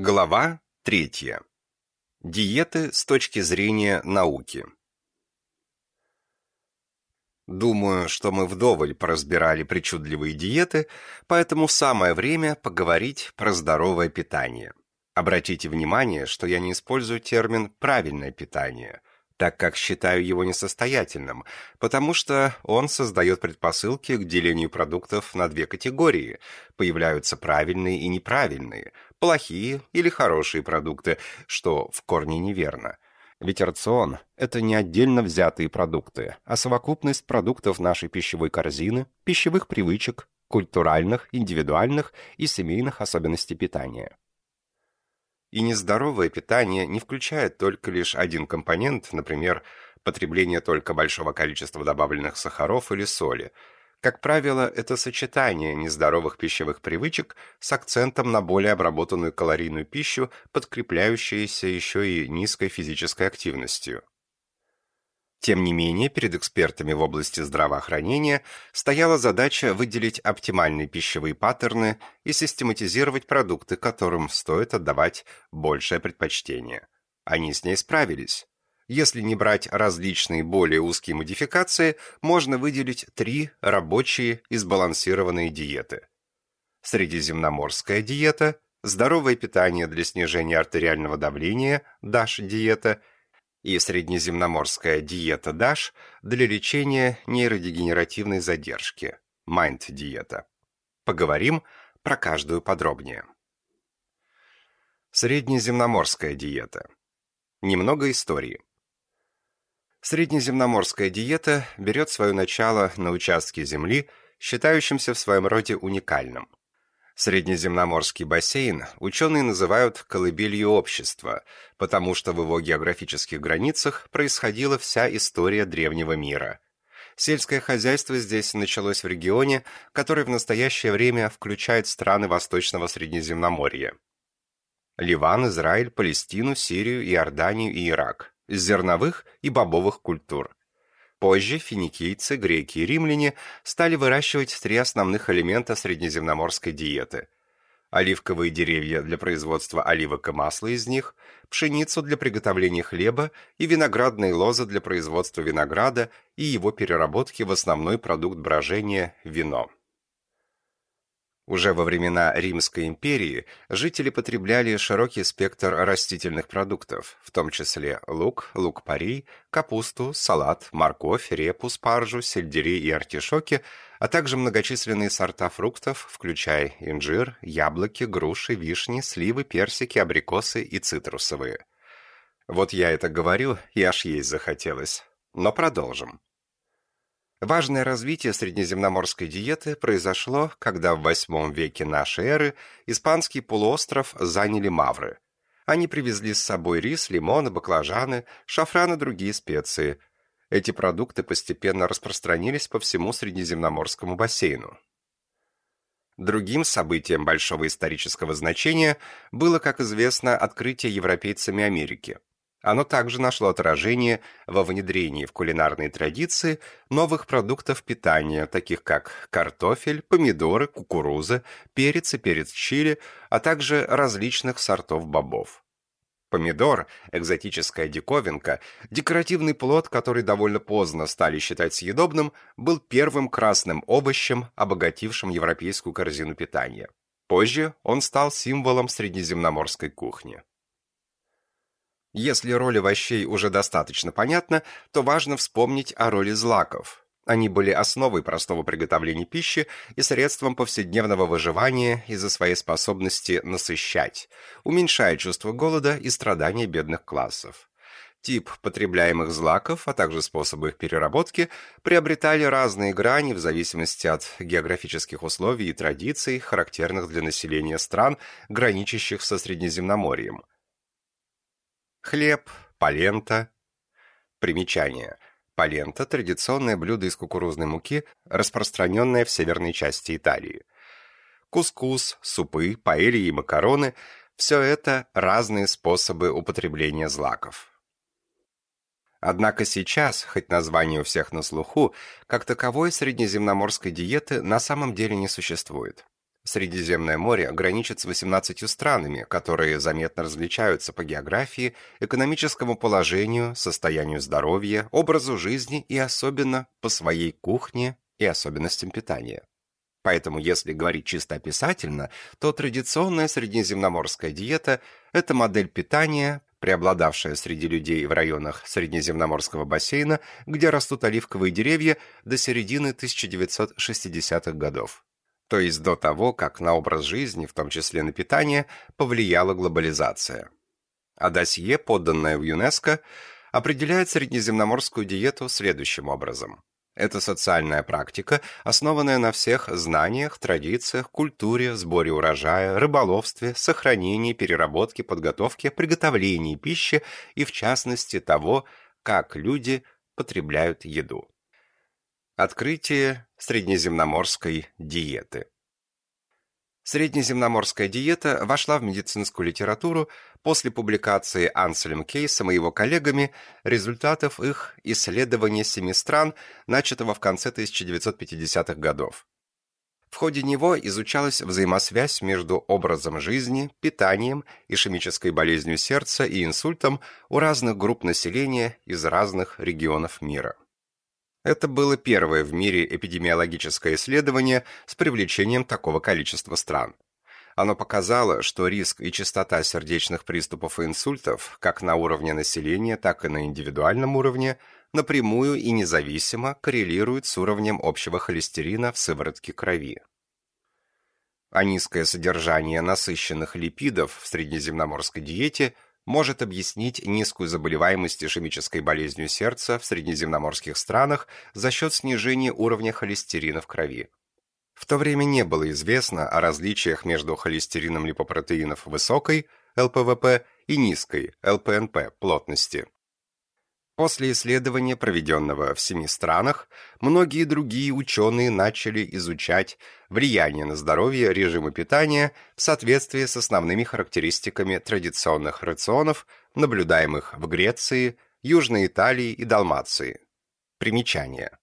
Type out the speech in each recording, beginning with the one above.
Глава третья. Диеты с точки зрения науки. Думаю, что мы вдоволь поразбирали причудливые диеты, поэтому самое время поговорить про здоровое питание. Обратите внимание, что я не использую термин «правильное питание», так как считаю его несостоятельным, потому что он создает предпосылки к делению продуктов на две категории. Появляются правильные и неправильные, плохие или хорошие продукты, что в корне неверно. Ведь рацион – это не отдельно взятые продукты, а совокупность продуктов нашей пищевой корзины, пищевых привычек, культуральных, индивидуальных и семейных особенностей питания. И нездоровое питание не включает только лишь один компонент, например, потребление только большого количества добавленных сахаров или соли. Как правило, это сочетание нездоровых пищевых привычек с акцентом на более обработанную калорийную пищу, подкрепляющуюся еще и низкой физической активностью. Тем не менее, перед экспертами в области здравоохранения стояла задача выделить оптимальные пищевые паттерны и систематизировать продукты, которым стоит отдавать большее предпочтение. Они с ней справились. Если не брать различные более узкие модификации, можно выделить три рабочие и сбалансированные диеты. Средиземноморская диета, здоровое питание для снижения артериального давления, DASH-диета – и среднеземноморская диета DASH для лечения нейродегенеративной задержки, MIND-диета. Поговорим про каждую подробнее. Среднеземноморская диета. Немного истории. Среднеземноморская диета берет свое начало на участке Земли, считающемся в своем роде уникальным. Среднеземноморский бассейн ученые называют колыбелью общества, потому что в его географических границах происходила вся история древнего мира. Сельское хозяйство здесь началось в регионе, который в настоящее время включает страны Восточного Средиземноморья. Ливан, Израиль, Палестину, Сирию, Иорданию и Ирак. Зерновых и бобовых культур. Позже финикийцы, греки и римляне стали выращивать три основных элемента среднеземноморской диеты. Оливковые деревья для производства оливок и масла из них, пшеницу для приготовления хлеба и виноградные лозы для производства винограда и его переработки в основной продукт брожения – вино. Уже во времена Римской империи жители потребляли широкий спектр растительных продуктов, в том числе лук, лук-порей, капусту, салат, морковь, репу, спаржу, сельдерей и артишоки, а также многочисленные сорта фруктов, включая инжир, яблоки, груши, вишни, сливы, персики, абрикосы и цитрусовые. Вот я это говорю, и аж есть захотелось. Но продолжим. Важное развитие среднеземноморской диеты произошло, когда в VIII веке нашей эры испанский полуостров заняли мавры. Они привезли с собой рис, лимоны, баклажаны, шафран и другие специи. Эти продукты постепенно распространились по всему Средиземноморскому бассейну. Другим событием большого исторического значения было, как известно, открытие европейцами Америки – оно также нашло отражение во внедрении в кулинарные традиции новых продуктов питания, таких как картофель, помидоры, кукуруза, перец и перец чили, а также различных сортов бобов. Помидор – экзотическая диковинка, декоративный плод, который довольно поздно стали считать съедобным, был первым красным овощем, обогатившим европейскую корзину питания. Позже он стал символом средиземноморской кухни. Если роль овощей уже достаточно понятна, то важно вспомнить о роли злаков. Они были основой простого приготовления пищи и средством повседневного выживания из-за своей способности насыщать, уменьшая чувство голода и страдания бедных классов. Тип потребляемых злаков, а также способы их переработки приобретали разные грани в зависимости от географических условий и традиций, характерных для населения стран, граничащих со Средиземноморьем – Хлеб, полента. Примечание. Полента – традиционное блюдо из кукурузной муки, распространенное в северной части Италии. Кускус, супы, паэльи и макароны – все это разные способы употребления злаков. Однако сейчас, хоть название у всех на слуху, как таковой среднеземноморской диеты на самом деле не существует. Средиземное море граничит с 18 странами, которые заметно различаются по географии, экономическому положению, состоянию здоровья, образу жизни и особенно по своей кухне и особенностям питания. Поэтому, если говорить чисто описательно, то традиционная средиземноморская диета – это модель питания, преобладавшая среди людей в районах Средиземноморского бассейна, где растут оливковые деревья до середины 1960-х годов то есть до того, как на образ жизни, в том числе на питание, повлияла глобализация. А досье, подданное в ЮНЕСКО, определяет среднеземноморскую диету следующим образом. Это социальная практика, основанная на всех знаниях, традициях, культуре, сборе урожая, рыболовстве, сохранении, переработке, подготовке, приготовлении пищи и, в частности, того, как люди потребляют еду. Открытие среднеземноморской диеты. Среднеземноморская диета вошла в медицинскую литературу после публикации Анселем Кейсом и его коллегами результатов их исследования семи стран, начатого в конце 1950-х годов. В ходе него изучалась взаимосвязь между образом жизни, питанием, ишемической болезнью сердца и инсультом у разных групп населения из разных регионов мира. Это было первое в мире эпидемиологическое исследование с привлечением такого количества стран. Оно показало, что риск и частота сердечных приступов и инсультов, как на уровне населения, так и на индивидуальном уровне, напрямую и независимо коррелируют с уровнем общего холестерина в сыворотке крови. А низкое содержание насыщенных липидов в среднеземноморской диете – может объяснить низкую заболеваемость ишемической болезнью сердца в среднеземноморских странах за счет снижения уровня холестерина в крови. В то время не было известно о различиях между холестерином липопротеинов высокой, ЛПВП, и низкой, ЛПНП, плотности. После исследования, проведенного в семи странах, многие другие ученые начали изучать влияние на здоровье режима питания в соответствии с основными характеристиками традиционных рационов, наблюдаемых в Греции, Южной Италии и Далмации. Примечание.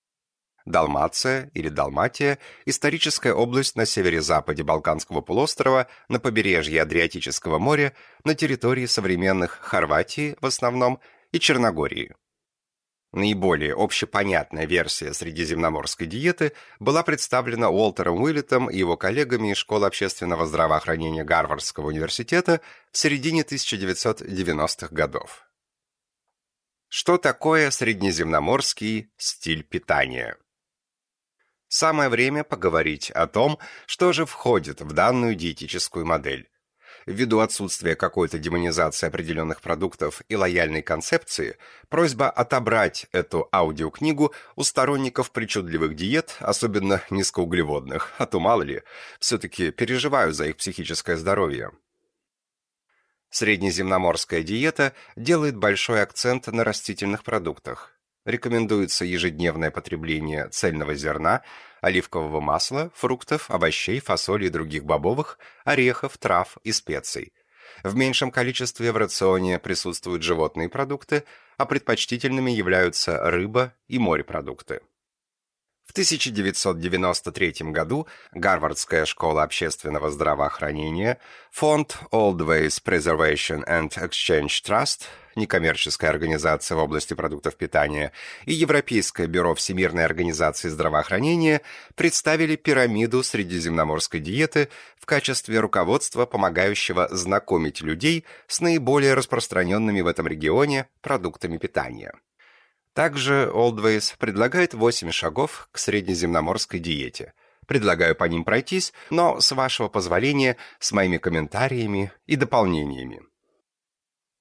Далмация или Далматия – историческая область на севере-западе Балканского полуострова, на побережье Адриатического моря, на территории современных Хорватии в основном и Черногории. Наиболее общепонятная версия средиземноморской диеты была представлена Уолтером Уиллетом и его коллегами из Школы общественного здравоохранения Гарвардского университета в середине 1990-х годов. Что такое среднеземноморский стиль питания? Самое время поговорить о том, что же входит в данную диетическую модель ввиду отсутствия какой-то демонизации определенных продуктов и лояльной концепции, просьба отобрать эту аудиокнигу у сторонников причудливых диет, особенно низкоуглеводных, а то мало ли, все-таки переживаю за их психическое здоровье. Среднеземноморская диета делает большой акцент на растительных продуктах. Рекомендуется ежедневное потребление цельного зерна, оливкового масла, фруктов, овощей, фасоли и других бобовых, орехов, трав и специй. В меньшем количестве в рационе присутствуют животные продукты, а предпочтительными являются рыба и морепродукты. В 1993 году Гарвардская школа общественного здравоохранения, фонд Old Ways Preservation and Exchange Trust – некоммерческая организация в области продуктов питания, и Европейское бюро Всемирной организации здравоохранения представили пирамиду средиземноморской диеты в качестве руководства, помогающего знакомить людей с наиболее распространенными в этом регионе продуктами питания. Также Oldways предлагает 8 шагов к среднеземноморской диете. Предлагаю по ним пройтись, но, с вашего позволения, с моими комментариями и дополнениями.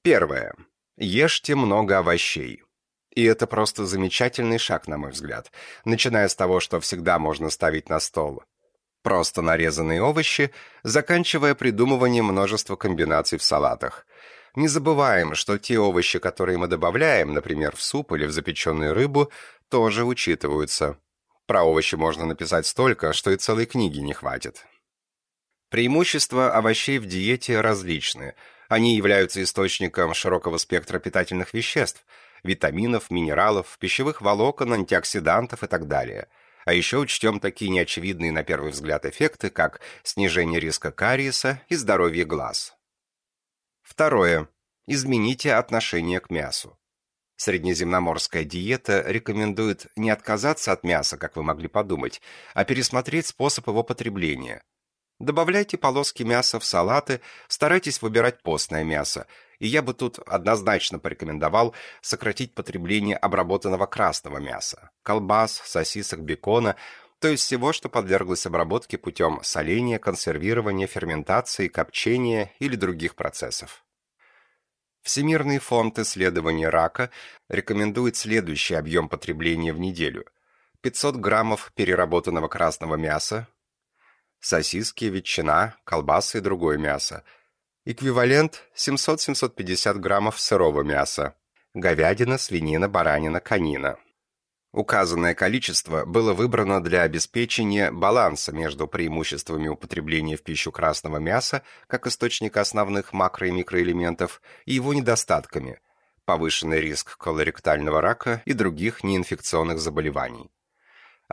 Первое. Ешьте много овощей. И это просто замечательный шаг, на мой взгляд, начиная с того, что всегда можно ставить на стол просто нарезанные овощи, заканчивая придумыванием множества комбинаций в салатах. Не забываем, что те овощи, которые мы добавляем, например, в суп или в запеченную рыбу, тоже учитываются. Про овощи можно написать столько, что и целой книги не хватит. Преимущества овощей в диете различны – они являются источником широкого спектра питательных веществ, витаминов, минералов, пищевых волокон, антиоксидантов и так далее. А еще учтем такие неочевидные на первый взгляд эффекты, как снижение риска кариеса и здоровье глаз. Второе. Измените отношение к мясу. Среднеземноморская диета рекомендует не отказаться от мяса, как вы могли подумать, а пересмотреть способ его потребления. Добавляйте полоски мяса в салаты, старайтесь выбирать постное мясо, и я бы тут однозначно порекомендовал сократить потребление обработанного красного мяса, колбас, сосисок, бекона, то есть всего, что подверглось обработке путем соления, консервирования, ферментации, копчения или других процессов. Всемирный фонд исследования рака рекомендует следующий объем потребления в неделю. 500 граммов переработанного красного мяса, сосиски, ветчина, колбасы и другое мясо. Эквивалент 700-750 граммов сырого мяса. Говядина, свинина, баранина, конина. Указанное количество было выбрано для обеспечения баланса между преимуществами употребления в пищу красного мяса как источника основных макро- и микроэлементов и его недостатками – повышенный риск колоректального рака и других неинфекционных заболеваний.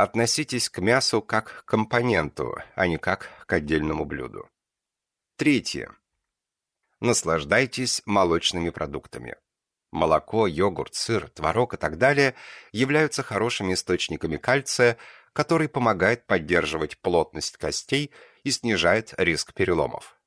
Относитесь к мясу как к компоненту, а не как к отдельному блюду. Третье. Наслаждайтесь молочными продуктами. Молоко, йогурт, сыр, творог и так далее являются хорошими источниками кальция, который помогает поддерживать плотность костей и снижает риск переломов.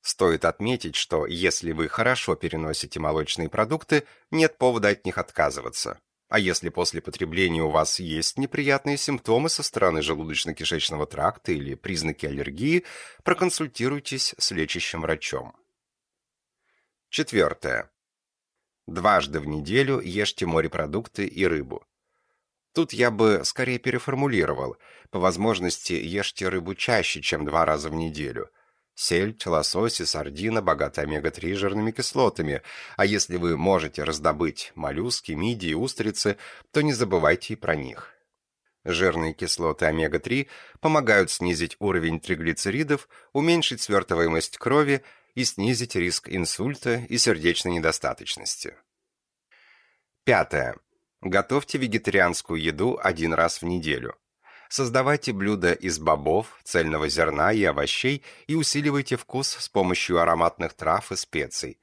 Стоит отметить, что если вы хорошо переносите молочные продукты, нет повода от них отказываться. А если после потребления у вас есть неприятные симптомы со стороны желудочно-кишечного тракта или признаки аллергии, проконсультируйтесь с лечащим врачом. Четвертое. Дважды в неделю ешьте морепродукты и рыбу. Тут я бы скорее переформулировал. По возможности ешьте рыбу чаще, чем два раза в неделю. Сельдь, лосось и сардина богаты омега-3 жирными кислотами, а если вы можете раздобыть моллюски, мидии и устрицы, то не забывайте и про них. Жирные кислоты омега-3 помогают снизить уровень триглицеридов, уменьшить свертываемость крови и снизить риск инсульта и сердечной недостаточности. Пятое. Готовьте вегетарианскую еду один раз в неделю. Создавайте блюда из бобов, цельного зерна и овощей и усиливайте вкус с помощью ароматных трав и специй.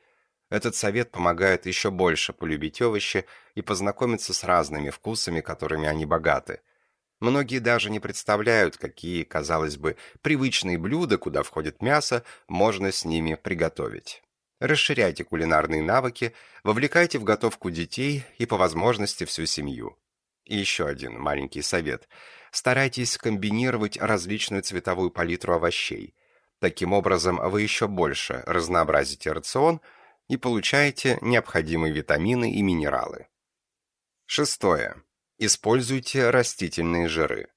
Этот совет помогает еще больше полюбить овощи и познакомиться с разными вкусами, которыми они богаты – Многие даже не представляют, какие, казалось бы, привычные блюда, куда входит мясо, можно с ними приготовить. Расширяйте кулинарные навыки, вовлекайте в готовку детей и по возможности всю семью. И еще один маленький совет. Старайтесь комбинировать различную цветовую палитру овощей. Таким образом, вы еще больше разнообразите рацион и получаете необходимые витамины и минералы. Шестое. Используйте растительные жиры.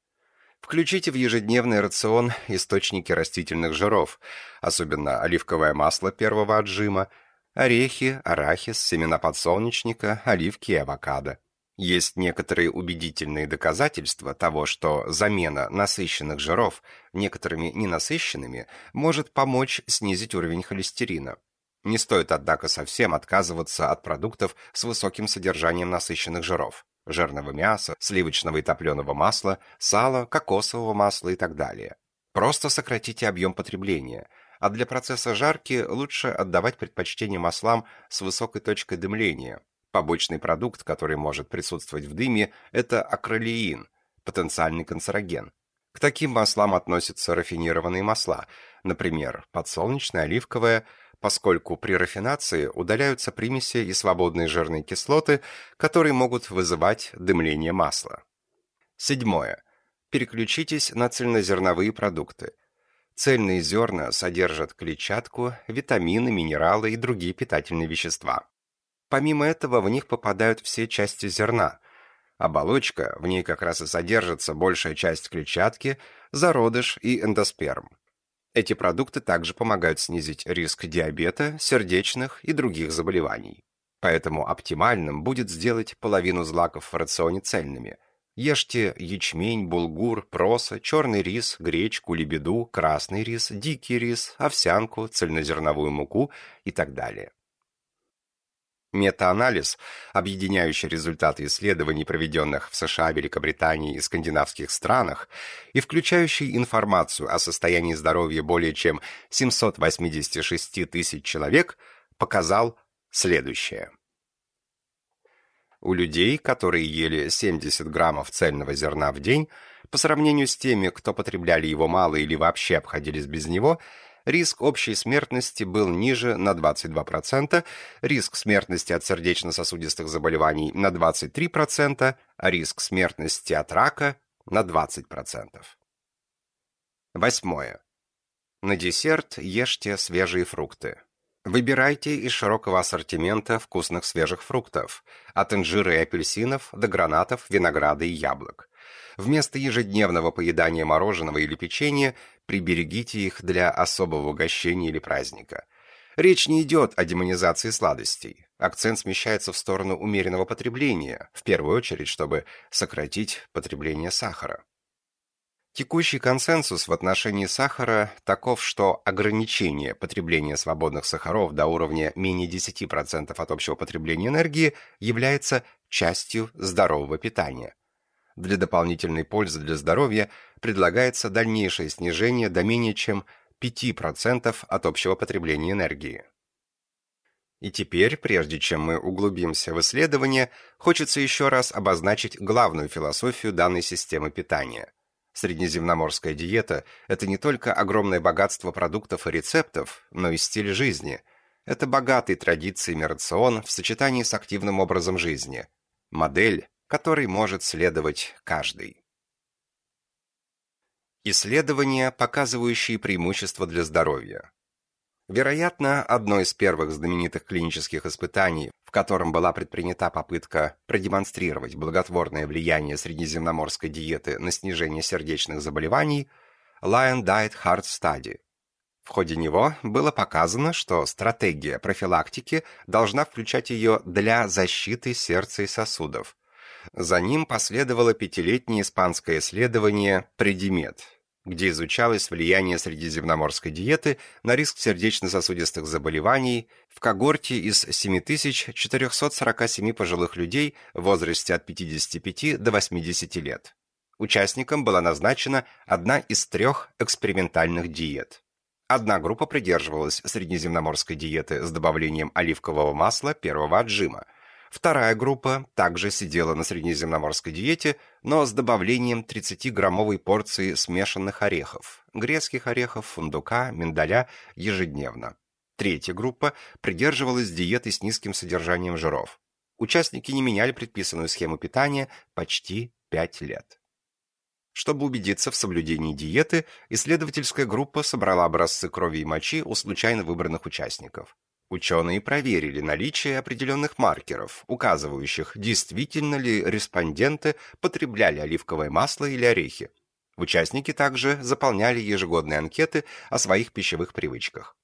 Включите в ежедневный рацион источники растительных жиров, особенно оливковое масло первого отжима, орехи, арахис, семена подсолнечника, оливки и авокадо. Есть некоторые убедительные доказательства того, что замена насыщенных жиров некоторыми ненасыщенными может помочь снизить уровень холестерина. Не стоит, однако, совсем отказываться от продуктов с высоким содержанием насыщенных жиров жирного мяса, сливочного и топленого масла, сала, кокосового масла и так далее. Просто сократите объем потребления, а для процесса жарки лучше отдавать предпочтение маслам с высокой точкой дымления. Побочный продукт, который может присутствовать в дыме, это акролеин, потенциальный канцероген. К таким маслам относятся рафинированные масла, например, подсолнечное, оливковое, поскольку при рафинации удаляются примеси и свободные жирные кислоты, которые могут вызывать дымление масла. Седьмое. Переключитесь на цельнозерновые продукты. Цельные зерна содержат клетчатку, витамины, минералы и другие питательные вещества. Помимо этого в них попадают все части зерна. Оболочка, в ней как раз и содержится большая часть клетчатки, зародыш и эндосперм. Эти продукты также помогают снизить риск диабета, сердечных и других заболеваний. Поэтому оптимальным будет сделать половину злаков в рационе цельными. Ешьте ячмень, булгур, проса, черный рис, гречку, лебеду, красный рис, дикий рис, овсянку, цельнозерновую муку и так далее. Метаанализ, объединяющий результаты исследований, проведенных в США, Великобритании и скандинавских странах, и включающий информацию о состоянии здоровья более чем 786 тысяч человек, показал следующее. У людей, которые ели 70 граммов цельного зерна в день, по сравнению с теми, кто потребляли его мало или вообще обходились без него – риск общей смертности был ниже на 22%, риск смертности от сердечно-сосудистых заболеваний на 23%, а риск смертности от рака на 20%. Восьмое. На десерт ешьте свежие фрукты. Выбирайте из широкого ассортимента вкусных свежих фруктов, от инжира и апельсинов до гранатов, винограда и яблок. Вместо ежедневного поедания мороженого или печенья приберегите их для особого угощения или праздника. Речь не идет о демонизации сладостей. Акцент смещается в сторону умеренного потребления, в первую очередь, чтобы сократить потребление сахара. Текущий консенсус в отношении сахара таков, что ограничение потребления свободных сахаров до уровня менее 10% от общего потребления энергии является частью здорового питания. Для дополнительной пользы для здоровья предлагается дальнейшее снижение до менее чем 5% от общего потребления энергии. И теперь, прежде чем мы углубимся в исследование, хочется еще раз обозначить главную философию данной системы питания. Среднеземноморская диета – это не только огромное богатство продуктов и рецептов, но и стиль жизни. Это богатый традициями рацион в сочетании с активным образом жизни. Модель, которой может следовать каждый. Исследования, показывающие преимущества для здоровья. Вероятно, одно из первых знаменитых клинических испытаний, в котором была предпринята попытка продемонстрировать благотворное влияние среднеземноморской диеты на снижение сердечных заболеваний, Lion Diet Heart Study. В ходе него было показано, что стратегия профилактики должна включать ее для защиты сердца и сосудов, за ним последовало пятилетнее испанское исследование «Предимет», где изучалось влияние средиземноморской диеты на риск сердечно-сосудистых заболеваний в когорте из 7447 пожилых людей в возрасте от 55 до 80 лет. Участникам была назначена одна из трех экспериментальных диет. Одна группа придерживалась среднеземноморской диеты с добавлением оливкового масла первого отжима, Вторая группа также сидела на среднеземноморской диете, но с добавлением 30-граммовой порции смешанных орехов, грецких орехов, фундука, миндаля ежедневно. Третья группа придерживалась диеты с низким содержанием жиров. Участники не меняли предписанную схему питания почти 5 лет. Чтобы убедиться в соблюдении диеты, исследовательская группа собрала образцы крови и мочи у случайно выбранных участников. Ученые проверили наличие определенных маркеров, указывающих, действительно ли респонденты потребляли оливковое масло или орехи. Участники также заполняли ежегодные анкеты о своих пищевых привычках.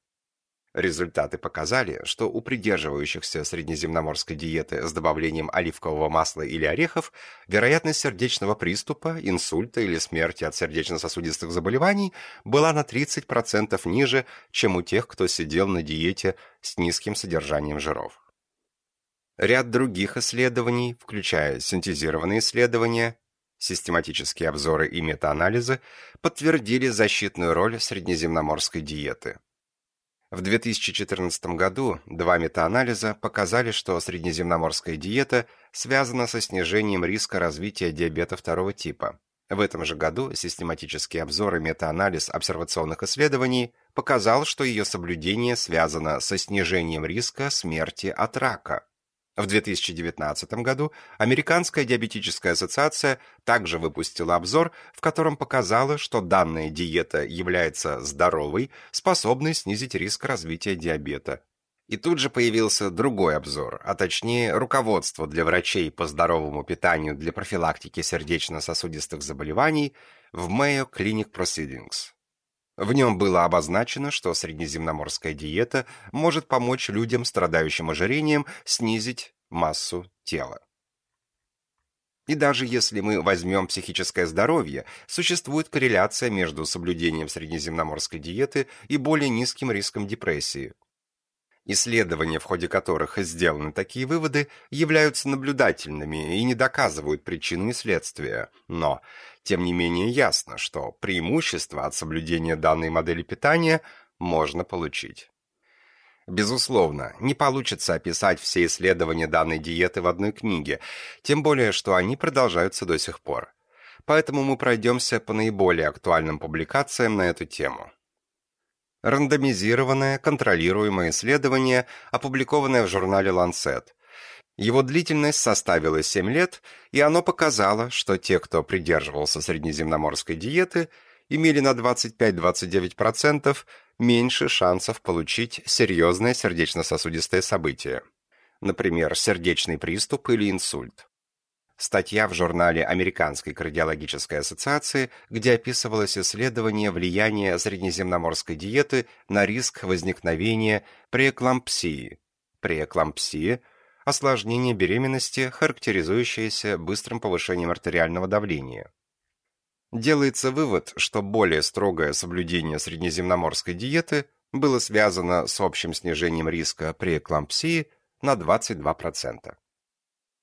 Результаты показали, что у придерживающихся среднеземноморской диеты с добавлением оливкового масла или орехов вероятность сердечного приступа, инсульта или смерти от сердечно-сосудистых заболеваний была на 30% ниже, чем у тех, кто сидел на диете с низким содержанием жиров. Ряд других исследований, включая синтезированные исследования, систематические обзоры и метаанализы, подтвердили защитную роль среднеземноморской диеты. В 2014 году два метаанализа показали, что среднеземноморская диета связана со снижением риска развития диабета второго типа. В этом же году систематический обзор и метаанализ обсервационных исследований показал, что ее соблюдение связано со снижением риска смерти от рака. В 2019 году Американская диабетическая ассоциация также выпустила обзор, в котором показала, что данная диета является здоровой, способной снизить риск развития диабета. И тут же появился другой обзор, а точнее руководство для врачей по здоровому питанию для профилактики сердечно-сосудистых заболеваний в Mayo Clinic Proceedings. В нем было обозначено, что среднеземноморская диета может помочь людям, страдающим ожирением, снизить массу тела. И даже если мы возьмем психическое здоровье, существует корреляция между соблюдением среднеземноморской диеты и более низким риском депрессии. Исследования, в ходе которых сделаны такие выводы, являются наблюдательными и не доказывают причины и следствия. Но, тем не менее, ясно, что преимущество от соблюдения данной модели питания можно получить. Безусловно, не получится описать все исследования данной диеты в одной книге, тем более, что они продолжаются до сих пор. Поэтому мы пройдемся по наиболее актуальным публикациям на эту тему. Рандомизированное, контролируемое исследование, опубликованное в журнале Lancet. Его длительность составила 7 лет, и оно показало, что те, кто придерживался среднеземноморской диеты, имели на 25-29% меньше шансов получить серьезное сердечно-сосудистое событие, например, сердечный приступ или инсульт. Статья в журнале Американской кардиологической ассоциации, где описывалось исследование влияния среднеземноморской диеты на риск возникновения преэклампсии. Преэклампсия – осложнение беременности, характеризующееся быстрым повышением артериального давления. Делается вывод, что более строгое соблюдение среднеземноморской диеты было связано с общим снижением риска преэклампсии на 22%.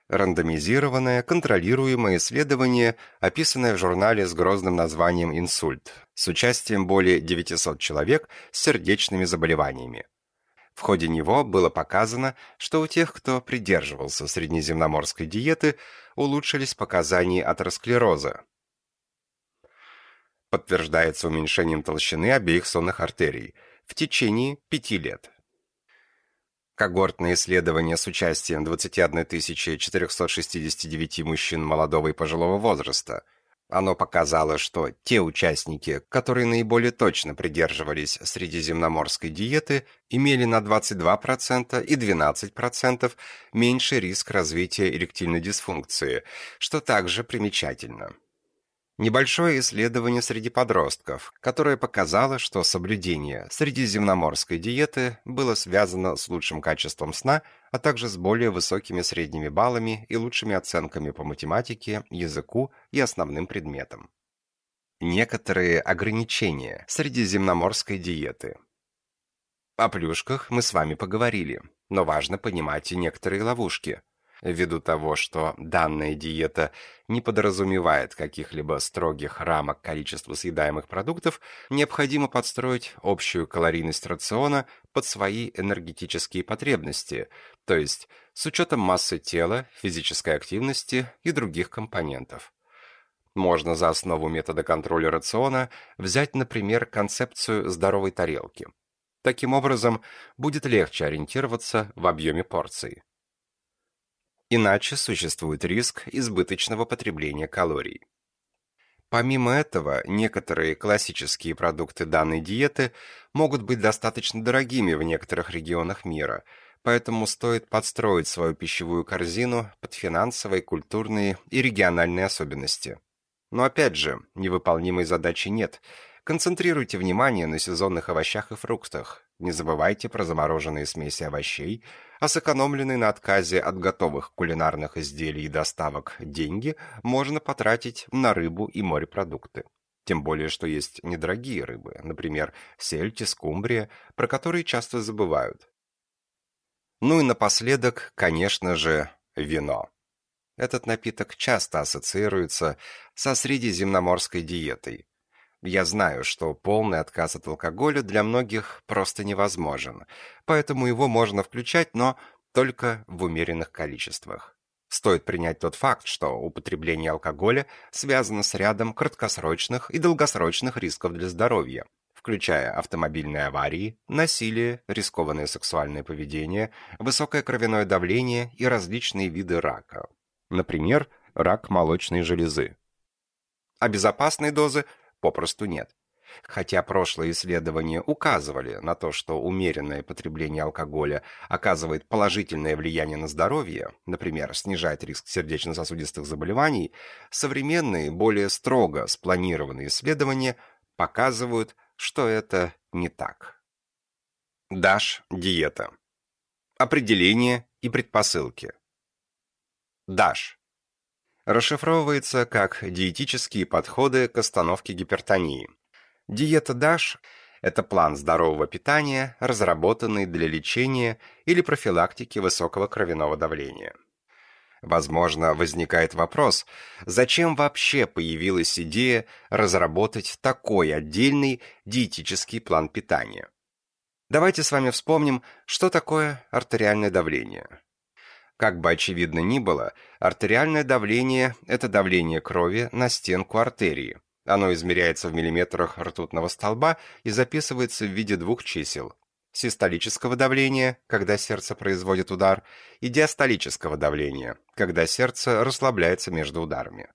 Рандомизированное, контролируемое исследование, описанное в журнале с грозным названием «Инсульт», с участием более 900 человек с сердечными заболеваниями. В ходе него было показано, что у тех, кто придерживался среднеземноморской диеты, улучшились показания атеросклероза. Подтверждается уменьшением толщины обеих сонных артерий в течение 5 лет. Когортное исследование с участием 21 469 мужчин молодого и пожилого возраста. Оно показало, что те участники, которые наиболее точно придерживались средиземноморской диеты, имели на 22% и 12% меньший риск развития эректильной дисфункции, что также примечательно. Небольшое исследование среди подростков, которое показало, что соблюдение средиземноморской диеты было связано с лучшим качеством сна, а также с более высокими средними баллами и лучшими оценками по математике, языку и основным предметам. Некоторые ограничения средиземноморской диеты. О плюшках мы с вами поговорили, но важно понимать и некоторые ловушки – ввиду того, что данная диета не подразумевает каких-либо строгих рамок количества съедаемых продуктов, необходимо подстроить общую калорийность рациона под свои энергетические потребности, то есть с учетом массы тела, физической активности и других компонентов. Можно за основу метода контроля рациона взять, например, концепцию здоровой тарелки. Таким образом, будет легче ориентироваться в объеме порции. Иначе существует риск избыточного потребления калорий. Помимо этого, некоторые классические продукты данной диеты могут быть достаточно дорогими в некоторых регионах мира, поэтому стоит подстроить свою пищевую корзину под финансовые, культурные и региональные особенности. Но опять же, невыполнимой задачи нет. Концентрируйте внимание на сезонных овощах и фруктах. Не забывайте про замороженные смеси овощей, а сэкономленные на отказе от готовых кулинарных изделий и доставок деньги можно потратить на рыбу и морепродукты. Тем более, что есть недорогие рыбы, например, сельдь и скумбрия, про которые часто забывают. Ну и напоследок, конечно же, вино. Этот напиток часто ассоциируется со средиземноморской диетой, я знаю, что полный отказ от алкоголя для многих просто невозможен, поэтому его можно включать, но только в умеренных количествах. Стоит принять тот факт, что употребление алкоголя связано с рядом краткосрочных и долгосрочных рисков для здоровья, включая автомобильные аварии, насилие, рискованное сексуальное поведение, высокое кровяное давление и различные виды рака. Например, рак молочной железы. А безопасной дозы попросту нет. Хотя прошлые исследования указывали на то, что умеренное потребление алкоголя оказывает положительное влияние на здоровье, например, снижает риск сердечно-сосудистых заболеваний, современные, более строго спланированные исследования показывают, что это не так. ДАШ – диета. Определение и предпосылки. ДАШ расшифровывается как диетические подходы к остановке гипертонии. Диета DASH – Это план здорового питания, разработанный для лечения или профилактики высокого кровяного давления. Возможно, возникает вопрос, зачем вообще появилась идея разработать такой отдельный диетический план питания? Давайте с вами вспомним, что такое артериальное давление. Как бы очевидно ни было, артериальное давление – это давление крови на стенку артерии. Оно измеряется в миллиметрах ртутного столба и записывается в виде двух чисел – систолического давления, когда сердце производит удар, и диастолического давления, когда сердце расслабляется между ударами.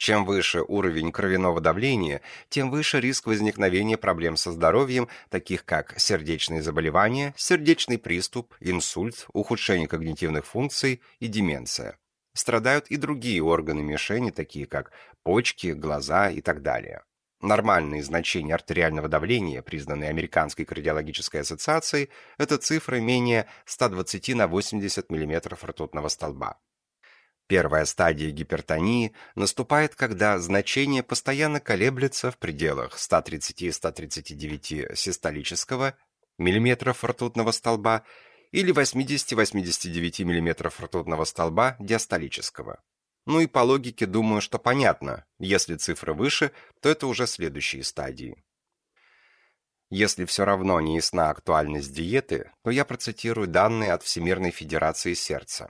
Чем выше уровень кровяного давления, тем выше риск возникновения проблем со здоровьем, таких как сердечные заболевания, сердечный приступ, инсульт, ухудшение когнитивных функций и деменция. Страдают и другие органы мишени, такие как почки, глаза и так далее. Нормальные значения артериального давления, признанные Американской кардиологической ассоциацией, это цифры менее 120 на 80 мм ртутного столба. Первая стадия гипертонии наступает, когда значение постоянно колеблется в пределах 130-139 систолического миллиметров ртутного столба или 80-89 миллиметров ртутного столба диастолического. Ну и по логике думаю, что понятно, если цифры выше, то это уже следующие стадии. Если все равно не ясна актуальность диеты, то я процитирую данные от Всемирной Федерации Сердца.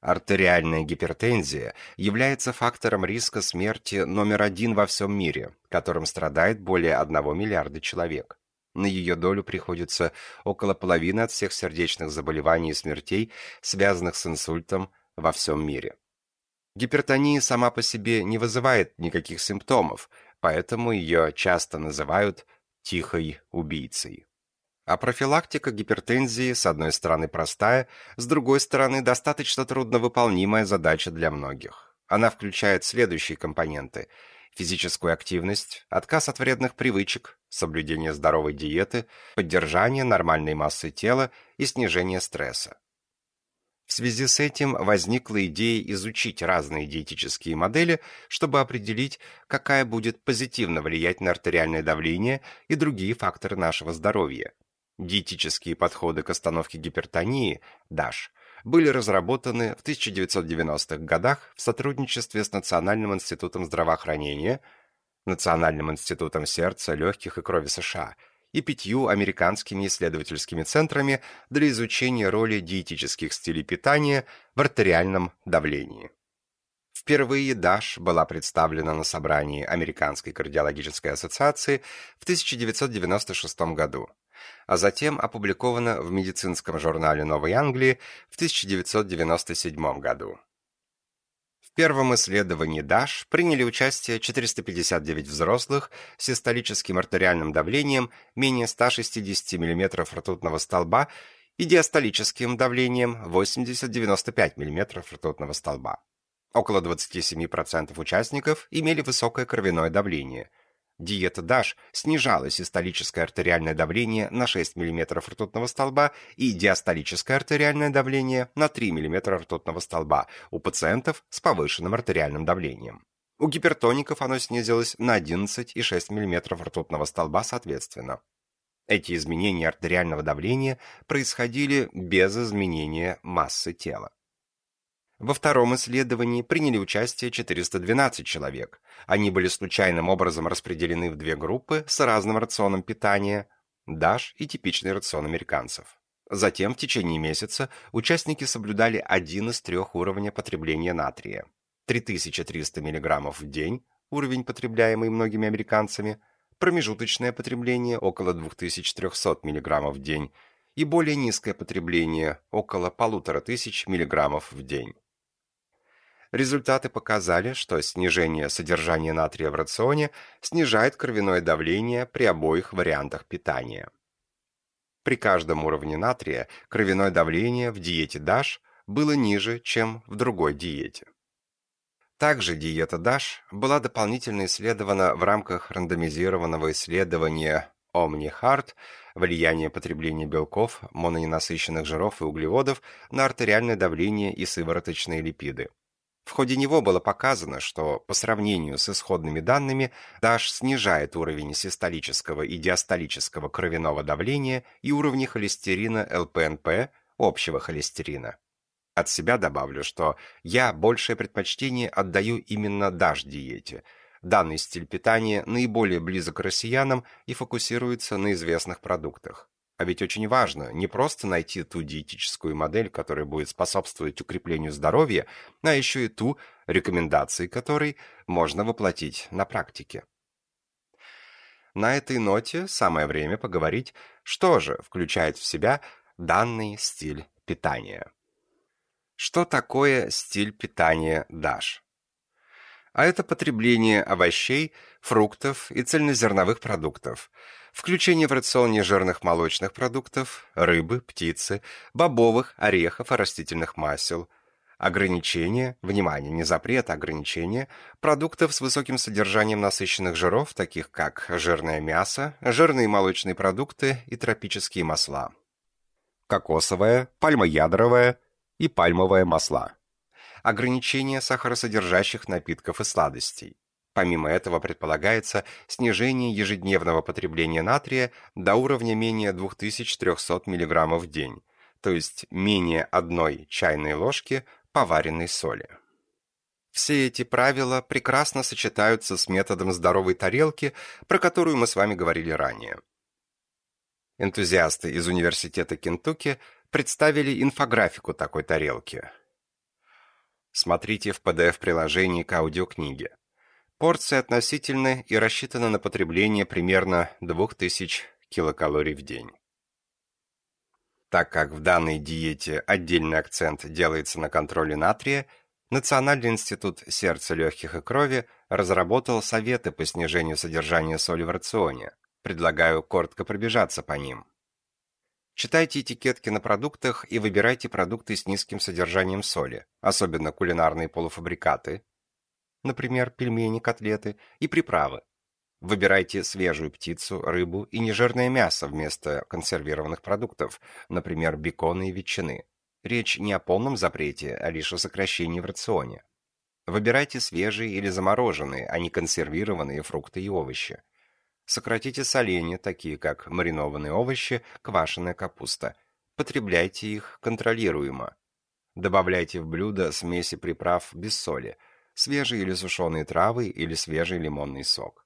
Артериальная гипертензия является фактором риска смерти номер один во всем мире, которым страдает более 1 миллиарда человек. На ее долю приходится около половины от всех сердечных заболеваний и смертей, связанных с инсультом во всем мире. Гипертония сама по себе не вызывает никаких симптомов, поэтому ее часто называют «тихой убийцей». А профилактика гипертензии, с одной стороны, простая, с другой стороны, достаточно трудновыполнимая задача для многих. Она включает следующие компоненты – физическую активность, отказ от вредных привычек, соблюдение здоровой диеты, поддержание нормальной массы тела и снижение стресса. В связи с этим возникла идея изучить разные диетические модели, чтобы определить, какая будет позитивно влиять на артериальное давление и другие факторы нашего здоровья. Диетические подходы к остановке гипертонии, ДАШ, были разработаны в 1990-х годах в сотрудничестве с Национальным институтом здравоохранения, Национальным институтом сердца, легких и крови США и пятью американскими исследовательскими центрами для изучения роли диетических стилей питания в артериальном давлении. Впервые ДАШ была представлена на собрании Американской кардиологической ассоциации в 1996 году а затем опубликована в медицинском журнале Новой Англии в 1997 году. В первом исследовании ДАШ приняли участие 459 взрослых с систолическим артериальным давлением менее 160 мм ртутного столба и диастолическим давлением 80-95 мм ртутного столба. Около 27% участников имели высокое кровяное давление – Диета ДАШ снижала систолическое артериальное давление на 6 мм ртутного столба и диастолическое артериальное давление на 3 мм ртутного столба у пациентов с повышенным артериальным давлением. У гипертоников оно снизилось на 11,6 мм ртутного столба соответственно. Эти изменения артериального давления происходили без изменения массы тела. Во втором исследовании приняли участие 412 человек. Они были случайным образом распределены в две группы с разным рационом питания – ДАШ и типичный рацион американцев. Затем в течение месяца участники соблюдали один из трех уровней потребления натрия. 3300 мг в день, уровень, потребляемый многими американцами, промежуточное потребление около 2300 мг в день и более низкое потребление около 1500 мг в день. Результаты показали, что снижение содержания натрия в рационе снижает кровяное давление при обоих вариантах питания. При каждом уровне натрия кровяное давление в диете DASH было ниже, чем в другой диете. Также диета DASH была дополнительно исследована в рамках рандомизированного исследования OmniHeart влияние потребления белков, мононенасыщенных жиров и углеводов на артериальное давление и сывороточные липиды. В ходе него было показано, что по сравнению с исходными данными DASH снижает уровень систолического и диастолического кровяного давления и уровни холестерина ЛПНП, общего холестерина. От себя добавлю, что я большее предпочтение отдаю именно DASH-диете. Данный стиль питания наиболее близок к россиянам и фокусируется на известных продуктах. А ведь очень важно не просто найти ту диетическую модель, которая будет способствовать укреплению здоровья, а еще и ту, рекомендации которой можно воплотить на практике. На этой ноте самое время поговорить, что же включает в себя данный стиль питания. Что такое стиль питания DASH? А это потребление овощей, фруктов и цельнозерновых продуктов – включение в рацион нежирных молочных продуктов, рыбы, птицы, бобовых, орехов и растительных масел, ограничение, внимание, не запрет, а ограничение, продуктов с высоким содержанием насыщенных жиров, таких как жирное мясо, жирные молочные продукты и тропические масла, кокосовое, пальмоядровое и пальмовое масла, ограничение сахаросодержащих напитков и сладостей, Помимо этого предполагается снижение ежедневного потребления натрия до уровня менее 2300 мг в день, то есть менее одной чайной ложки поваренной соли. Все эти правила прекрасно сочетаются с методом здоровой тарелки, про которую мы с вами говорили ранее. Энтузиасты из Университета Кентукки представили инфографику такой тарелки. Смотрите в PDF-приложении к аудиокниге. Порции относительны и рассчитаны на потребление примерно 2000 килокалорий в день. Так как в данной диете отдельный акцент делается на контроле натрия, Национальный институт сердца, легких и крови разработал советы по снижению содержания соли в рационе. Предлагаю коротко пробежаться по ним. Читайте этикетки на продуктах и выбирайте продукты с низким содержанием соли, особенно кулинарные полуфабрикаты, например, пельмени, котлеты, и приправы. Выбирайте свежую птицу, рыбу и нежирное мясо вместо консервированных продуктов, например, бекона и ветчины. Речь не о полном запрете, а лишь о сокращении в рационе. Выбирайте свежие или замороженные, а не консервированные фрукты и овощи. Сократите соленья, такие как маринованные овощи, квашеная капуста. Потребляйте их контролируемо. Добавляйте в блюдо смеси приправ без соли – свежие или сушеные травы или свежий лимонный сок.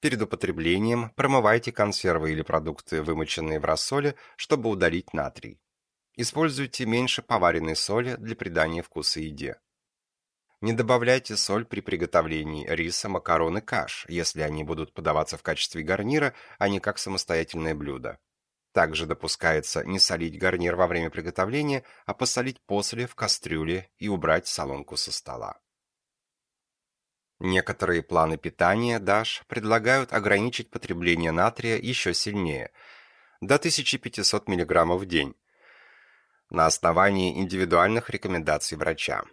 Перед употреблением промывайте консервы или продукты, вымоченные в рассоле, чтобы удалить натрий. Используйте меньше поваренной соли для придания вкуса еде. Не добавляйте соль при приготовлении риса, макарон и каш, если они будут подаваться в качестве гарнира, а не как самостоятельное блюдо. Также допускается не солить гарнир во время приготовления, а посолить после в кастрюле и убрать солонку со стола. Некоторые планы питания DASH предлагают ограничить потребление натрия еще сильнее, до 1500 мг в день, на основании индивидуальных рекомендаций врача.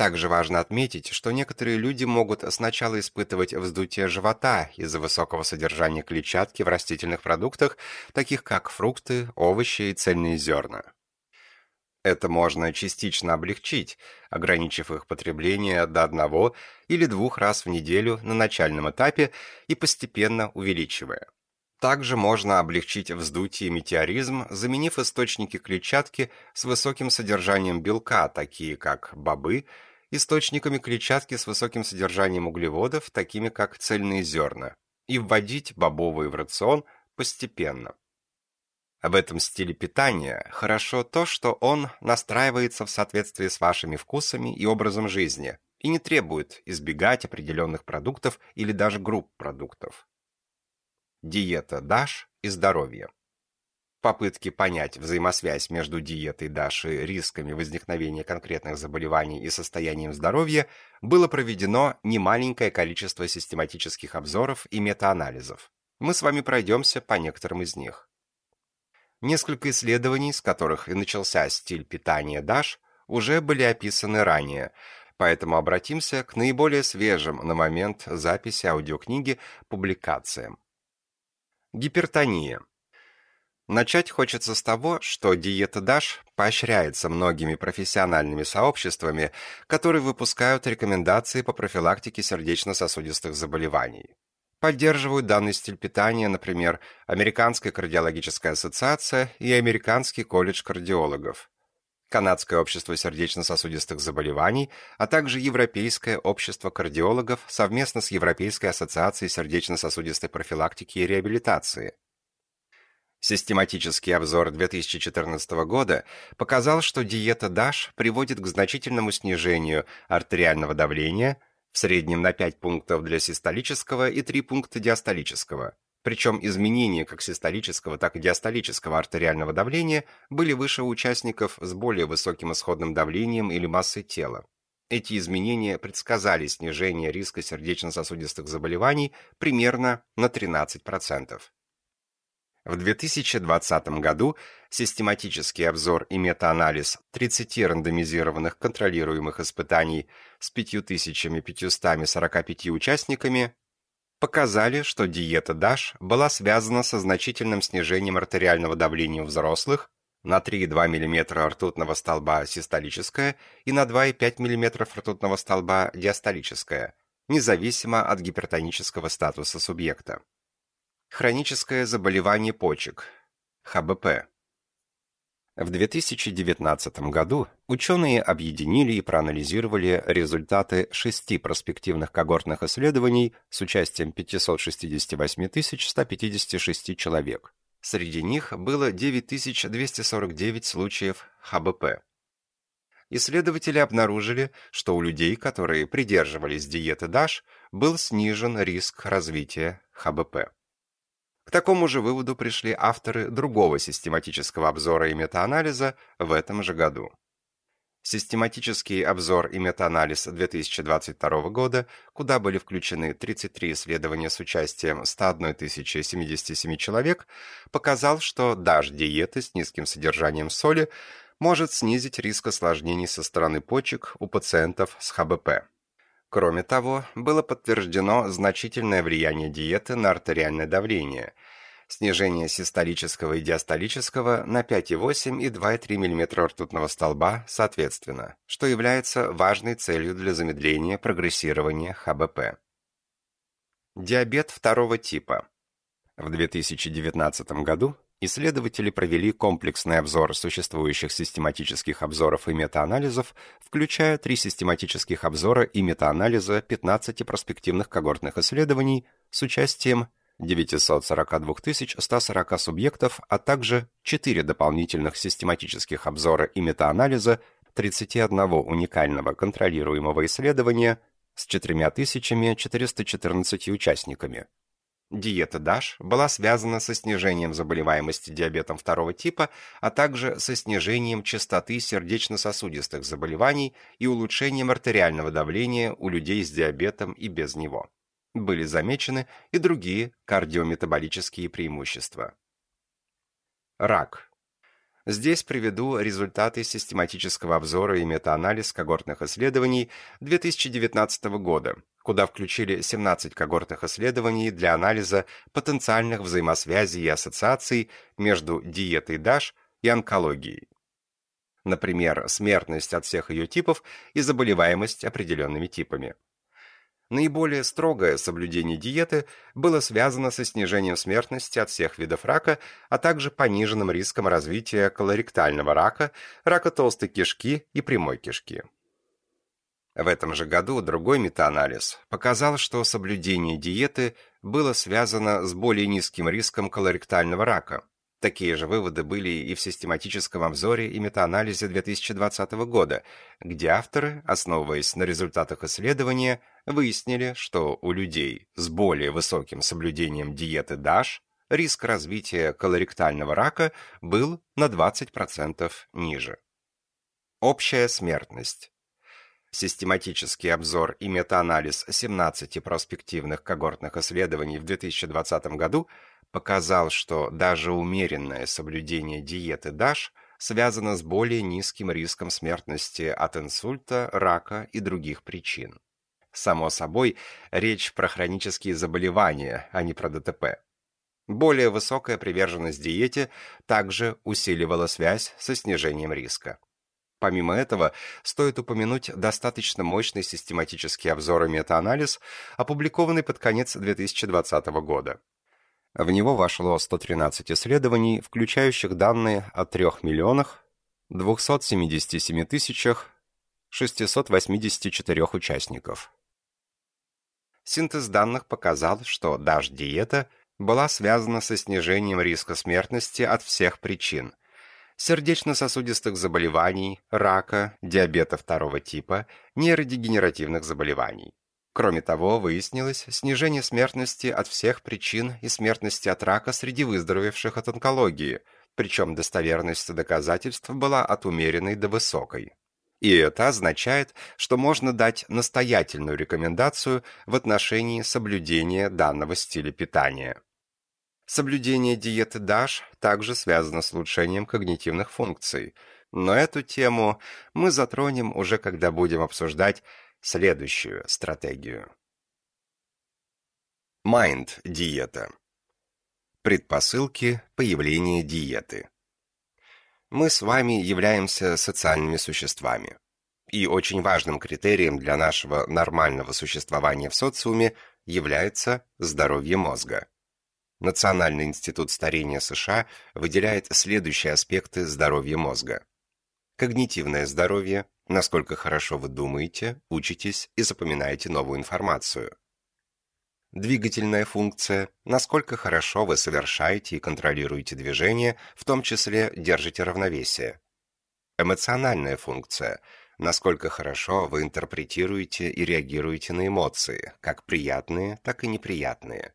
Также важно отметить, что некоторые люди могут сначала испытывать вздутие живота из-за высокого содержания клетчатки в растительных продуктах, таких как фрукты, овощи и цельные зерна. Это можно частично облегчить, ограничив их потребление до одного или двух раз в неделю на начальном этапе и постепенно увеличивая. Также можно облегчить вздутие и метеоризм, заменив источники клетчатки с высоким содержанием белка, такие как бобы, источниками клетчатки с высоким содержанием углеводов, такими как цельные зерна, и вводить бобовые в рацион постепенно. В этом стиле питания хорошо то, что он настраивается в соответствии с вашими вкусами и образом жизни и не требует избегать определенных продуктов или даже групп продуктов. Диета DASH и здоровье. Попытки понять взаимосвязь между диетой DASH и рисками возникновения конкретных заболеваний и состоянием здоровья было проведено немаленькое количество систематических обзоров и метаанализов. Мы с вами пройдемся по некоторым из них. Несколько исследований, с которых и начался стиль питания DASH, уже были описаны ранее, поэтому обратимся к наиболее свежим на момент записи аудиокниги публикациям. Гипертония. Начать хочется с того, что диета ДАШ поощряется многими профессиональными сообществами, которые выпускают рекомендации по профилактике сердечно-сосудистых заболеваний. Поддерживают данный стиль питания, например, Американская кардиологическая ассоциация и Американский колледж кардиологов, Канадское общество сердечно-сосудистых заболеваний, а также Европейское общество кардиологов совместно с Европейской ассоциацией сердечно-сосудистой профилактики и реабилитации – Систематический обзор 2014 года показал, что диета DASH приводит к значительному снижению артериального давления, в среднем на 5 пунктов для систолического и 3 пункта диастолического. Причем изменения как систолического, так и диастолического артериального давления были выше у участников с более высоким исходным давлением или массой тела. Эти изменения предсказали снижение риска сердечно-сосудистых заболеваний примерно на 13%. В 2020 году систематический обзор и метаанализ 30 рандомизированных контролируемых испытаний с 5545 участниками показали, что диета DASH была связана со значительным снижением артериального давления у взрослых на 3,2 мм ртутного столба систолическое и на 2,5 мм ртутного столба диастолическое, независимо от гипертонического статуса субъекта. Хроническое заболевание почек. ХБП. В 2019 году ученые объединили и проанализировали результаты шести проспективных когортных исследований с участием 568 156 человек. Среди них было 9249 случаев ХБП. Исследователи обнаружили, что у людей, которые придерживались диеты ДАШ, был снижен риск развития ХБП. К такому же выводу пришли авторы другого систематического обзора и метаанализа в этом же году. Систематический обзор и метаанализ 2022 года, куда были включены 33 исследования с участием 101 077 человек, показал, что даже диеты с низким содержанием соли может снизить риск осложнений со стороны почек у пациентов с ХБП. Кроме того, было подтверждено значительное влияние диеты на артериальное давление, снижение систолического и диастолического на 5,8 и 2,3 мм ртутного столба соответственно, что является важной целью для замедления прогрессирования ХБП. Диабет второго типа. В 2019 году Исследователи провели комплексный обзор существующих систематических обзоров и метаанализов, включая три систематических обзора и метаанализа 15 проспективных когортных исследований с участием 942 140 субъектов, а также 4 дополнительных систематических обзора и метаанализа 31 уникального контролируемого исследования с 4414 участниками. Диета DASH была связана со снижением заболеваемости диабетом второго типа, а также со снижением частоты сердечно-сосудистых заболеваний и улучшением артериального давления у людей с диабетом и без него. Были замечены и другие кардиометаболические преимущества. Рак. Здесь приведу результаты систематического обзора и метаанализ когортных исследований 2019 года, куда включили 17 когортных исследований для анализа потенциальных взаимосвязей и ассоциаций между диетой ДАШ и онкологией. Например, смертность от всех ее типов и заболеваемость определенными типами. Наиболее строгое соблюдение диеты было связано со снижением смертности от всех видов рака, а также пониженным риском развития колоректального рака, рака толстой кишки и прямой кишки. В этом же году другой метаанализ показал, что соблюдение диеты было связано с более низким риском колоректального рака. Такие же выводы были и в систематическом обзоре и метаанализе 2020 года, где авторы, основываясь на результатах исследования, выяснили, что у людей с более высоким соблюдением диеты DASH риск развития колоректального рака был на 20% ниже. Общая смертность. Систематический обзор и метаанализ 17 проспективных когортных исследований в 2020 году показал, что даже умеренное соблюдение диеты DASH связано с более низким риском смертности от инсульта, рака и других причин. Само собой, речь про хронические заболевания, а не про ДТП. Более высокая приверженность диете также усиливала связь со снижением риска. Помимо этого, стоит упомянуть достаточно мощный систематический обзор и метаанализ, опубликованный под конец 2020 года. В него вошло 113 исследований, включающих данные о 3 миллионах 277 тысячах 684 участников. Синтез данных показал, что DASH-диета была связана со снижением риска смертности от всех причин – сердечно-сосудистых заболеваний, рака, диабета второго типа, нейродегенеративных заболеваний. Кроме того, выяснилось снижение смертности от всех причин и смертности от рака среди выздоровевших от онкологии, причем достоверность доказательств была от умеренной до высокой. И это означает, что можно дать настоятельную рекомендацию в отношении соблюдения данного стиля питания. Соблюдение диеты DASH также связано с улучшением когнитивных функций, но эту тему мы затронем уже когда будем обсуждать следующую стратегию. Майнд-диета. Предпосылки появления диеты. Мы с вами являемся социальными существами. И очень важным критерием для нашего нормального существования в социуме является здоровье мозга. Национальный институт старения США выделяет следующие аспекты здоровья мозга. Когнитивное здоровье, насколько хорошо вы думаете, учитесь и запоминаете новую информацию. Двигательная функция, насколько хорошо вы совершаете и контролируете движение, в том числе держите равновесие. Эмоциональная функция, насколько хорошо вы интерпретируете и реагируете на эмоции, как приятные, так и неприятные.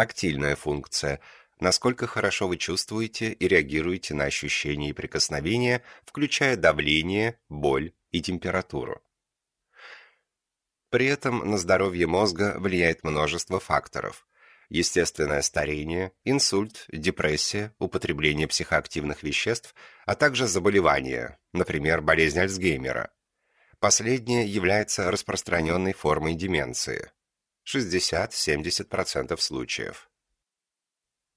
Тактильная функция. Насколько хорошо вы чувствуете и реагируете на ощущения и прикосновения, включая давление, боль и температуру. При этом на здоровье мозга влияет множество факторов. Естественное старение, инсульт, депрессия, употребление психоактивных веществ, а также заболевания, например, болезнь Альцгеймера. Последнее является распространенной формой деменции. 60-70% случаев.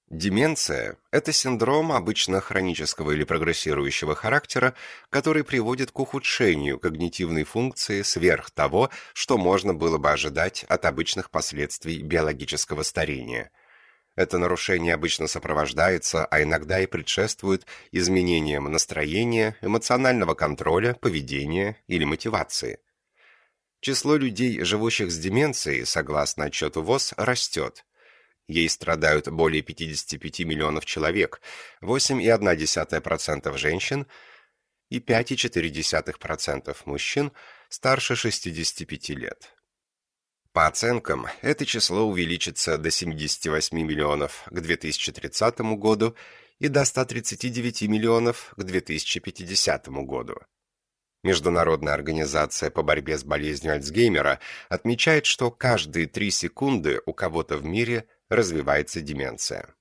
Деменция – это синдром обычно хронического или прогрессирующего характера, который приводит к ухудшению когнитивной функции сверх того, что можно было бы ожидать от обычных последствий биологического старения. Это нарушение обычно сопровождается, а иногда и предшествует изменениям настроения, эмоционального контроля, поведения или мотивации. Число людей, живущих с деменцией, согласно отчету ВОЗ, растет. Ей страдают более 55 миллионов человек, 8,1% женщин и 5,4% мужчин старше 65 лет. По оценкам, это число увеличится до 78 миллионов к 2030 году и до 139 миллионов к 2050 году. Международная организация по борьбе с болезнью Альцгеймера отмечает, что каждые три секунды у кого-то в мире развивается деменция.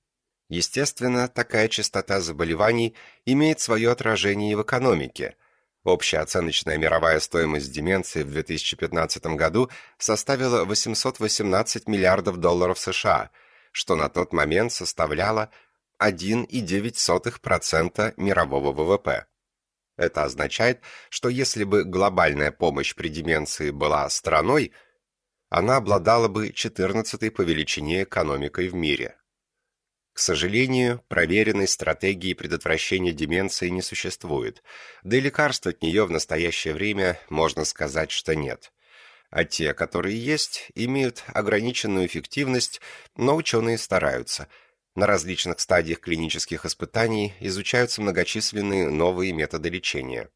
Естественно, такая частота заболеваний имеет свое отражение и в экономике. Общая оценочная мировая стоимость деменции в 2015 году составила 818 миллиардов долларов США, что на тот момент составляло 1,9% мирового ВВП. Это означает, что если бы глобальная помощь при деменции была страной, она обладала бы 14-й по величине экономикой в мире. К сожалению, проверенной стратегии предотвращения деменции не существует, да и лекарств от нее в настоящее время можно сказать, что нет. А те, которые есть, имеют ограниченную эффективность, но ученые стараются – на различных стадиях клинических испытаний изучаются многочисленные новые методы лечения.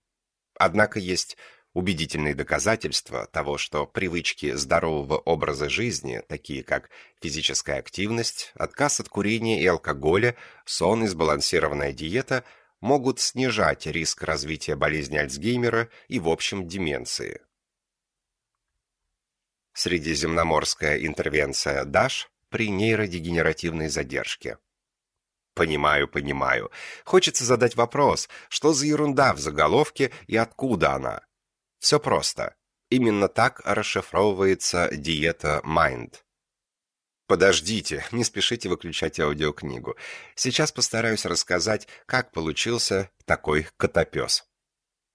Однако есть убедительные доказательства того, что привычки здорового образа жизни, такие как физическая активность, отказ от курения и алкоголя, сон и сбалансированная диета, могут снижать риск развития болезни Альцгеймера и, в общем, деменции. Средиземноморская интервенция ДАШ при нейродегенеративной задержке. Понимаю, понимаю. Хочется задать вопрос, что за ерунда в заголовке и откуда она? Все просто. Именно так расшифровывается диета Mind. Подождите, не спешите выключать аудиокнигу. Сейчас постараюсь рассказать, как получился такой котопес.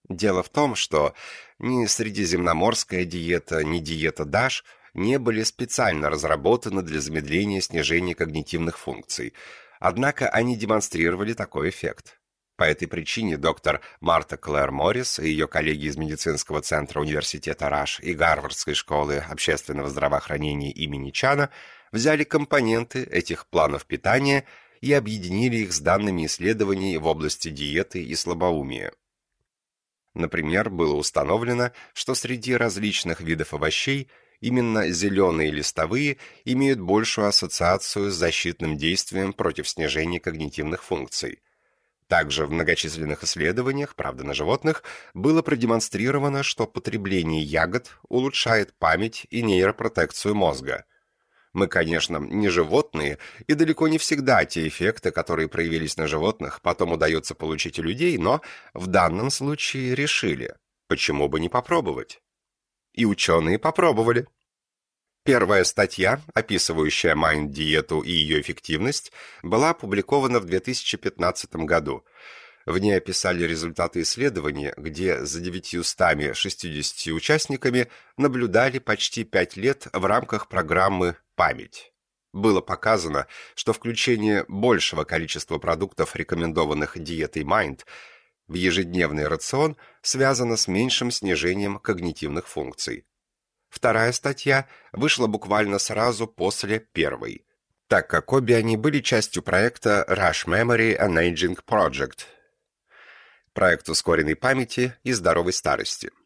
Дело в том, что ни средиземноморская диета, ни диета ДАШ не были специально разработаны для замедления снижения когнитивных функций, однако они демонстрировали такой эффект. По этой причине доктор Марта Клэр Моррис и ее коллеги из медицинского центра университета Раш и Гарвардской школы общественного здравоохранения имени Чана взяли компоненты этих планов питания и объединили их с данными исследований в области диеты и слабоумия. Например, было установлено, что среди различных видов овощей именно зеленые листовые имеют большую ассоциацию с защитным действием против снижения когнитивных функций. Также в многочисленных исследованиях, правда на животных, было продемонстрировано, что потребление ягод улучшает память и нейропротекцию мозга – мы, конечно, не животные, и далеко не всегда те эффекты, которые проявились на животных, потом удается получить у людей, но в данном случае решили, почему бы не попробовать. И ученые попробовали. Первая статья, описывающая майнд-диету и ее эффективность, была опубликована в 2015 году. В ней описали результаты исследования, где за 960 участниками наблюдали почти 5 лет в рамках программы память. Было показано, что включение большего количества продуктов, рекомендованных диетой Mind, в ежедневный рацион связано с меньшим снижением когнитивных функций. Вторая статья вышла буквально сразу после первой, так как обе они были частью проекта Rush Memory and Aging Project, проект ускоренной памяти и здоровой старости –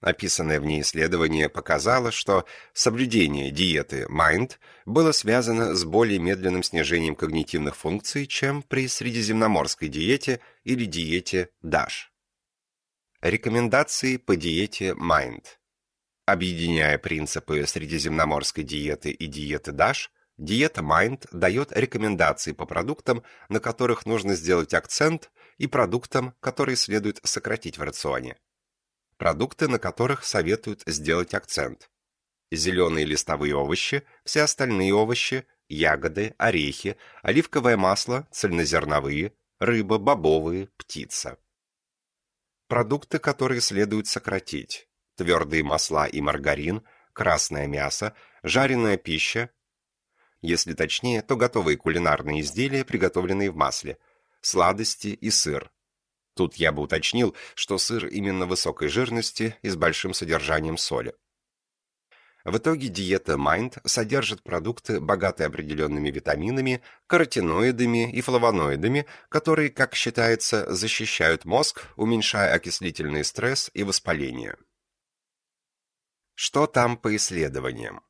Описанное в ней исследование показало, что соблюдение диеты MIND было связано с более медленным снижением когнитивных функций, чем при средиземноморской диете или диете DASH. Рекомендации по диете MIND. Объединяя принципы средиземноморской диеты и диеты DASH, диета MIND дает рекомендации по продуктам, на которых нужно сделать акцент, и продуктам, которые следует сократить в рационе. Продукты, на которых советуют сделать акцент. Зеленые листовые овощи, все остальные овощи, ягоды, орехи, оливковое масло, цельнозерновые, рыба, бобовые, птица. Продукты, которые следует сократить. Твердые масла и маргарин, красное мясо, жареная пища, если точнее, то готовые кулинарные изделия, приготовленные в масле, сладости и сыр, Тут я бы уточнил, что сыр именно высокой жирности и с большим содержанием соли. В итоге диета Mind содержит продукты, богатые определенными витаминами, каротиноидами и флавоноидами, которые, как считается, защищают мозг, уменьшая окислительный стресс и воспаление. Что там по исследованиям?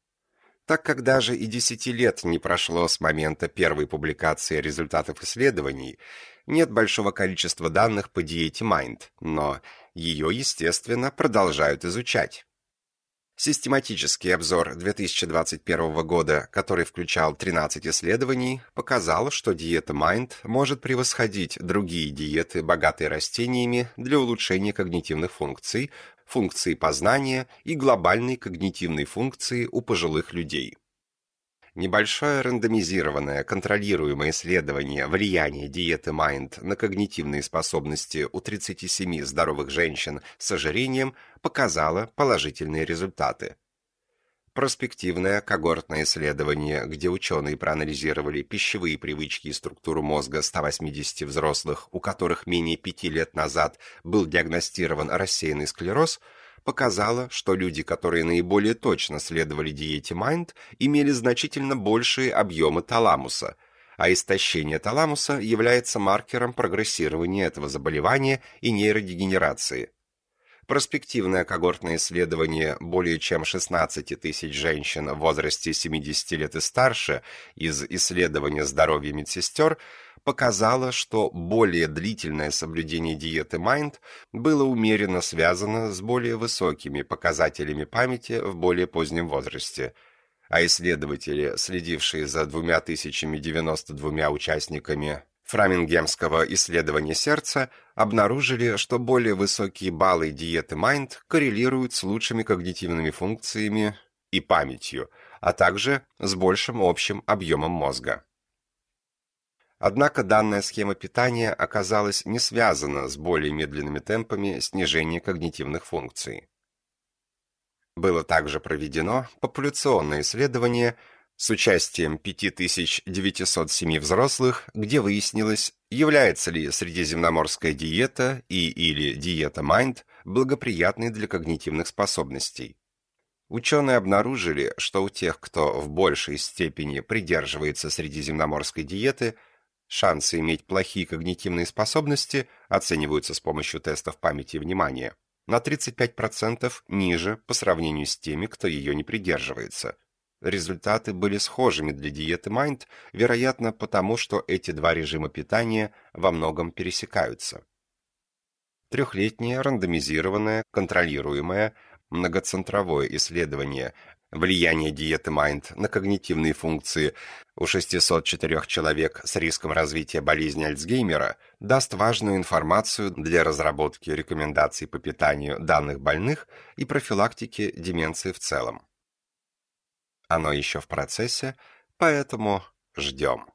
Так как даже и 10 лет не прошло с момента первой публикации результатов исследований, нет большого количества данных по диете Mind, но ее, естественно, продолжают изучать. Систематический обзор 2021 года, который включал 13 исследований, показал, что диета Mind может превосходить другие диеты, богатые растениями, для улучшения когнитивных функций, функции познания и глобальной когнитивной функции у пожилых людей. Небольшое рандомизированное, контролируемое исследование влияния диеты Mind на когнитивные способности у 37 здоровых женщин с ожирением показало положительные результаты. Проспективное когортное исследование, где ученые проанализировали пищевые привычки и структуру мозга 180 взрослых, у которых менее пяти лет назад был диагностирован рассеянный склероз – показала, что люди, которые наиболее точно следовали диете Mind, имели значительно большие объемы таламуса, а истощение таламуса является маркером прогрессирования этого заболевания и нейродегенерации. Проспективное когортное исследование более чем 16 тысяч женщин в возрасте 70 лет и старше из исследования здоровья медсестер – показало, что более длительное соблюдение диеты Mind было умеренно связано с более высокими показателями памяти в более позднем возрасте, а исследователи, следившие за 2092 участниками Фрамингемского исследования сердца, обнаружили, что более высокие баллы диеты Mind коррелируют с лучшими когнитивными функциями и памятью, а также с большим общим объемом мозга. Однако данная схема питания оказалась не связана с более медленными темпами снижения когнитивных функций. Было также проведено популяционное исследование с участием 5907 взрослых, где выяснилось, является ли средиземноморская диета и или диета Mind благоприятной для когнитивных способностей. Ученые обнаружили, что у тех, кто в большей степени придерживается средиземноморской диеты, шансы иметь плохие когнитивные способности оцениваются с помощью тестов памяти и внимания на 35% ниже по сравнению с теми, кто ее не придерживается. Результаты были схожими для диеты Mind, вероятно, потому что эти два режима питания во многом пересекаются. Трехлетнее рандомизированное, контролируемое, многоцентровое исследование влияния диеты Mind на когнитивные функции у 604 человек с риском развития болезни Альцгеймера даст важную информацию для разработки рекомендаций по питанию данных больных и профилактики деменции в целом. Оно еще в процессе, поэтому ждем.